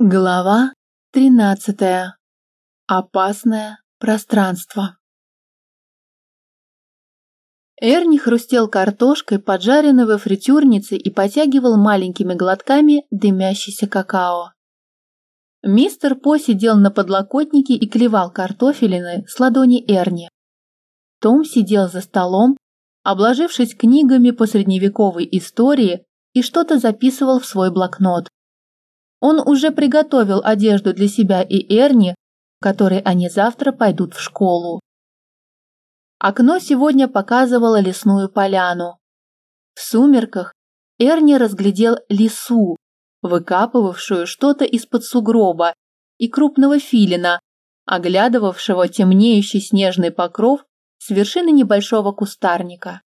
Глава тринадцатая. Опасное пространство. Эрни хрустел картошкой, поджаренной во фритюрнице и потягивал маленькими глотками дымящийся какао. Мистер По сидел на подлокотнике и клевал картофелины с ладони Эрни. Том сидел за столом, обложившись книгами по средневековой истории и что-то записывал в свой блокнот. Он уже приготовил одежду для себя и Эрни, в которой они завтра пойдут в школу. Окно сегодня показывало лесную поляну. В сумерках Эрни разглядел лису, выкапывавшую что-то из-под сугроба, и крупного филина, оглядывавшего темнеющий снежный покров с вершины небольшого кустарника.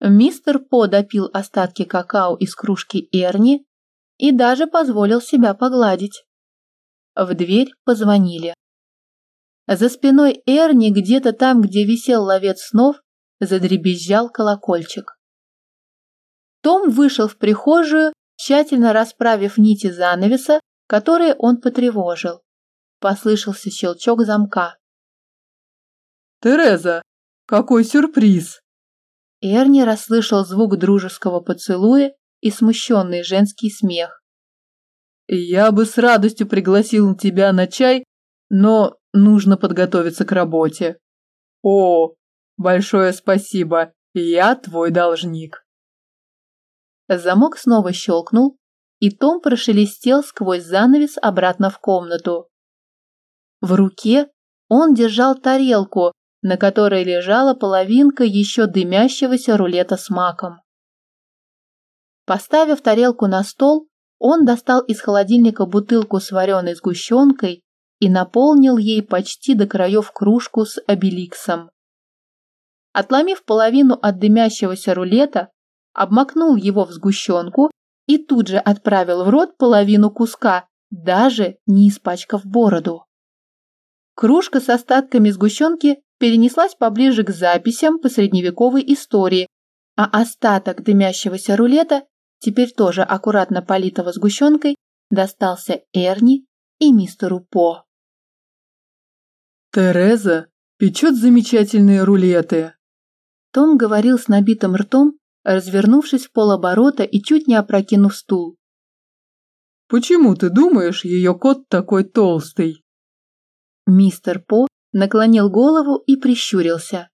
Мистер По допил остатки какао из кружки Эрни и даже позволил себя погладить. В дверь позвонили. За спиной Эрни, где-то там, где висел ловец снов, задребезжал колокольчик. Том вышел в прихожую, тщательно расправив нити занавеса, которые он потревожил. Послышался щелчок замка. «Тереза, какой сюрприз!» Эрни расслышал звук дружеского поцелуя и смущенный женский смех. «Я бы с радостью пригласил тебя на чай, но нужно подготовиться к работе. О, большое спасибо, я твой должник». Замок снова щелкнул, и Том прошелестел сквозь занавес обратно в комнату. В руке он держал тарелку, на которой лежала половинка еще дымящегося рулета с маком. Поставив тарелку на стол, он достал из холодильника бутылку с вареной сгущенкой и наполнил ей почти до краев кружку с обеликсом. Отломив половину от дымящегося рулета, обмакнул его в сгущенку и тут же отправил в рот половину куска, даже не испачкав бороду. Кружка с остатками сгущенки перенеслась поближе к записям по средневековой истории, а остаток дымящегося рулета теперь тоже аккуратно политого сгущенкой, достался Эрни и мистеру По. «Тереза печет замечательные рулеты!» Том говорил с набитым ртом, развернувшись в полоборота и чуть не опрокинув стул. «Почему ты думаешь, ее кот такой толстый?» Мистер По наклонил голову и прищурился.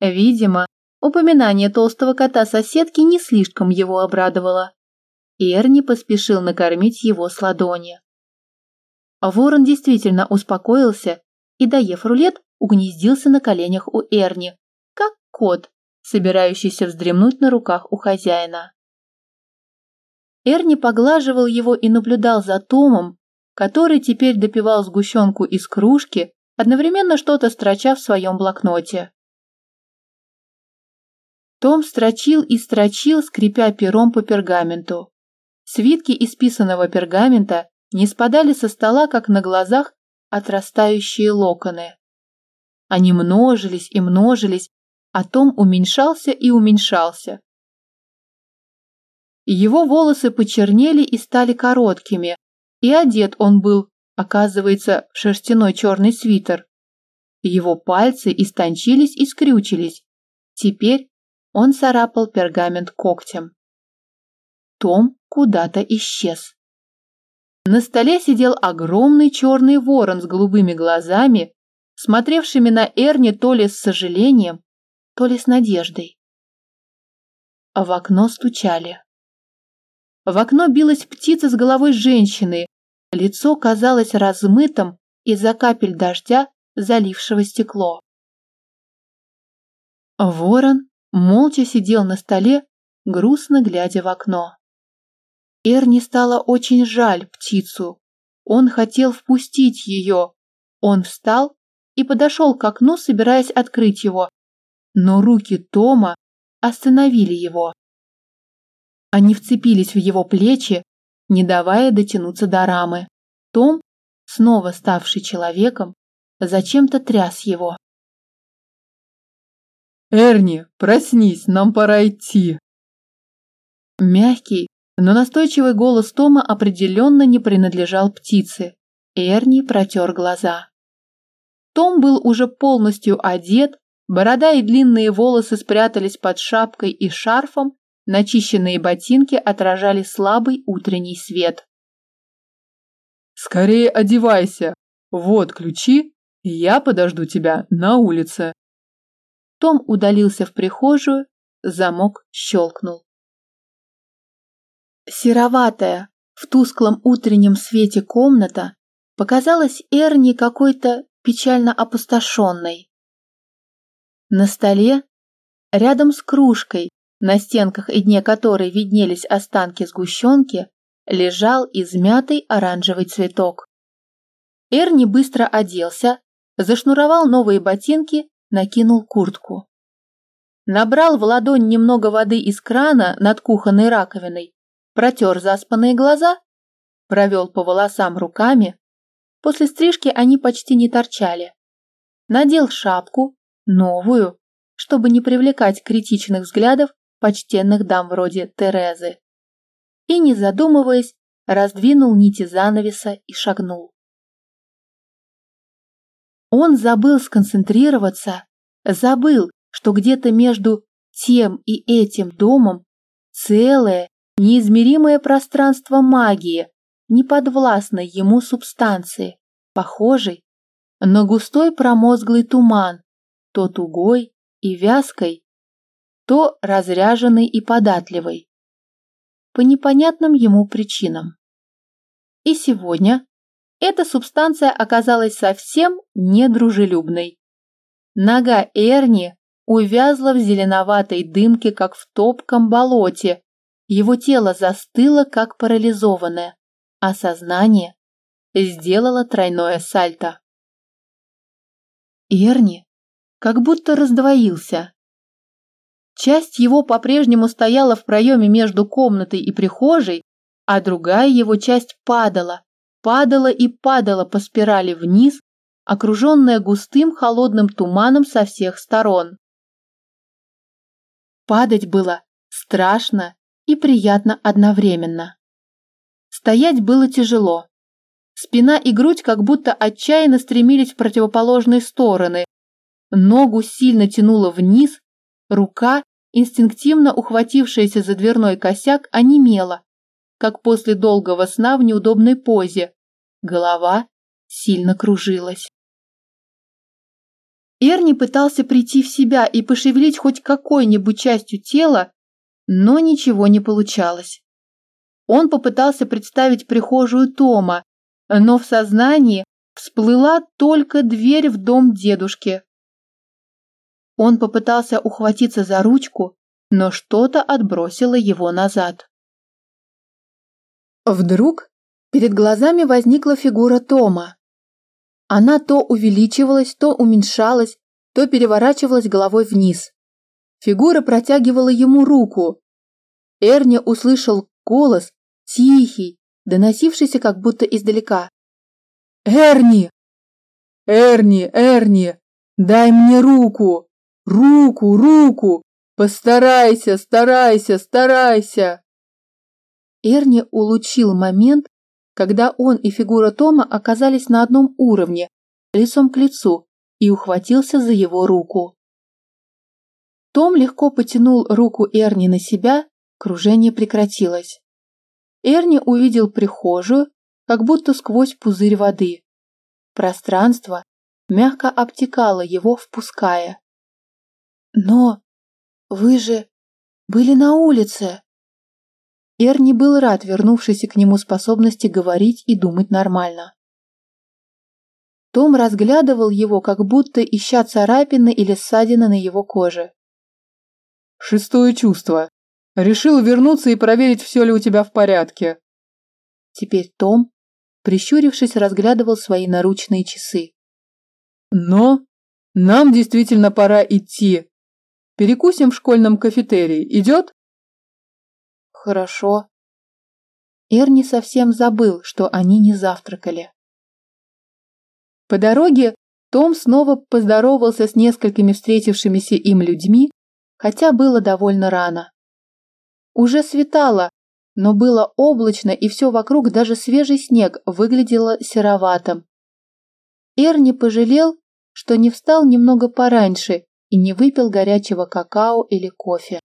Видимо, Упоминание толстого кота соседки не слишком его обрадовало. Эрни поспешил накормить его с ладони. Ворон действительно успокоился и, доев рулет, угнездился на коленях у Эрни, как кот, собирающийся вздремнуть на руках у хозяина. Эрни поглаживал его и наблюдал за Томом, который теперь допивал сгущенку из кружки, одновременно что-то строча в своем блокноте. Том строчил и строчил, скрипя пером по пергаменту. Свитки исписанного пергамента не спадали со стола, как на глазах отрастающие локоны. Они множились и множились, а Том уменьшался и уменьшался. Его волосы почернели и стали короткими, и одет он был, оказывается, в шерстяной черный свитер. Его пальцы истончились и скрючились. Теперь он царапал пергамент когтем. Том куда-то исчез. На столе сидел огромный черный ворон с голубыми глазами, смотревшими на Эрни то ли с сожалением, то ли с надеждой. В окно стучали. В окно билась птица с головой женщины, лицо казалось размытым из-за капель дождя, залившего стекло. Ворон молча сидел на столе, грустно глядя в окно. Эрни стало очень жаль птицу. Он хотел впустить ее. Он встал и подошел к окну, собираясь открыть его. Но руки Тома остановили его. Они вцепились в его плечи, не давая дотянуться до рамы. Том, снова ставший человеком, зачем-то тряс его. «Эрни, проснись, нам пора идти!» Мягкий, Но настойчивый голос Тома определенно не принадлежал птице. Эрни протер глаза. Том был уже полностью одет, борода и длинные волосы спрятались под шапкой и шарфом, начищенные ботинки отражали слабый утренний свет. «Скорее одевайся! Вот ключи, и я подожду тебя на улице!» Том удалился в прихожую, замок щелкнул. Сероватая, в тусклом утреннем свете комната показалась Эрни какой-то печально опустошенной. На столе, рядом с кружкой, на стенках и дне которой виднелись останки сгущенки, лежал измятый оранжевый цветок. Эрни быстро оделся, зашнуровал новые ботинки, накинул куртку. Набрал в ладонь немного воды из крана над кухонной раковиной, протер заспанные глаза, провел по волосам руками. После стрижки они почти не торчали. Надел шапку, новую, чтобы не привлекать критичных взглядов почтенных дам вроде Терезы. И, не задумываясь, раздвинул нити занавеса и шагнул. Он забыл сконцентрироваться, забыл, что где-то между тем и этим домом целое неизмеримое пространство магии, неподвластной ему субстанции, похожей на густой промозглый туман, то тугой и вязкой, то разряженный и податливый, по непонятным ему причинам. И сегодня эта субстанция оказалась совсем недружелюбной. Нога Эрни увязла в зеленоватой дымке, как в топком болоте, его тело застыло, как парализованное, а сознание сделало тройное сальто. Эрни как будто раздвоился. Часть его по-прежнему стояла в проеме между комнатой и прихожей, а другая его часть падала, падала и падала по спирали вниз, окруженная густым холодным туманом со всех сторон. Падать было страшно и приятно одновременно. Стоять было тяжело. Спина и грудь как будто отчаянно стремились в противоположные стороны. Ногу сильно тянуло вниз, рука, инстинктивно ухватившаяся за дверной косяк, онемела, как после долгого сна в неудобной позе. Голова сильно кружилась. Эрни пытался прийти в себя и пошевелить хоть какой-нибудь частью тела, но ничего не получалось. Он попытался представить прихожую Тома, но в сознании всплыла только дверь в дом дедушки. Он попытался ухватиться за ручку, но что-то отбросило его назад. Вдруг перед глазами возникла фигура Тома. Она то увеличивалась, то уменьшалась, то переворачивалась головой вниз. Фигура протягивала ему руку. Эрни услышал голос, тихий, доносившийся как будто издалека. «Эрни! Эрни, Эрни! Дай мне руку! Руку, руку! Постарайся, старайся, старайся!» Эрни улучил момент, когда он и фигура Тома оказались на одном уровне, лицом к лицу, и ухватился за его руку. Том легко потянул руку Эрни на себя, кружение прекратилось. Эрни увидел прихожую, как будто сквозь пузырь воды. Пространство мягко обтекало его, впуская. «Но вы же были на улице!» Эрни был рад вернувшейся к нему способности говорить и думать нормально. Том разглядывал его, как будто ища царапины или ссадины на его коже. Шестое чувство. Решил вернуться и проверить, все ли у тебя в порядке. Теперь Том, прищурившись, разглядывал свои наручные часы. Но нам действительно пора идти. Перекусим в школьном кафетерии. Идет? Хорошо. Эрни совсем забыл, что они не завтракали. По дороге том снова поздоровался с несколькими встретившимися им людьми хотя было довольно рано. Уже светало, но было облачно, и все вокруг, даже свежий снег, выглядело сероватым. Эрни пожалел, что не встал немного пораньше и не выпил горячего какао или кофе.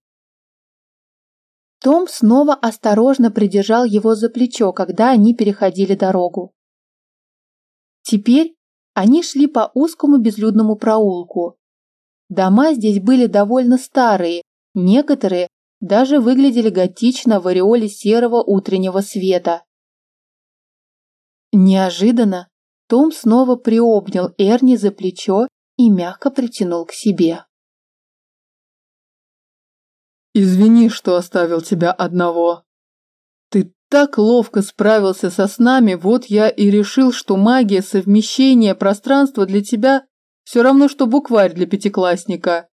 Том снова осторожно придержал его за плечо, когда они переходили дорогу. Теперь они шли по узкому безлюдному проулку. Дома здесь были довольно старые, некоторые даже выглядели готично в ореоле серого утреннего света. Неожиданно том снова приобнял Эрни за плечо и мягко притянул к себе. «Извини, что оставил тебя одного. Ты так ловко справился со снами, вот я и решил, что магия совмещения пространства для тебя все равно, что букварь для пятиклассника.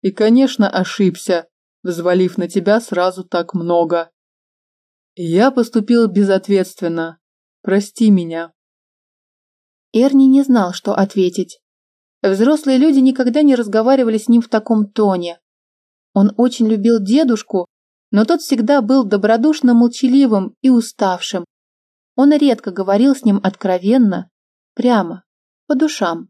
И, конечно, ошибся, взвалив на тебя сразу так много. Я поступил безответственно. Прости меня. Эрни не знал, что ответить. Взрослые люди никогда не разговаривали с ним в таком тоне. Он очень любил дедушку, но тот всегда был добродушно молчаливым и уставшим. Он редко говорил с ним откровенно, прямо, по душам.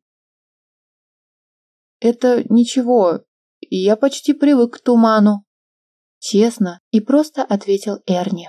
«Это ничего, я почти привык к туману», честно и просто ответил Эрни.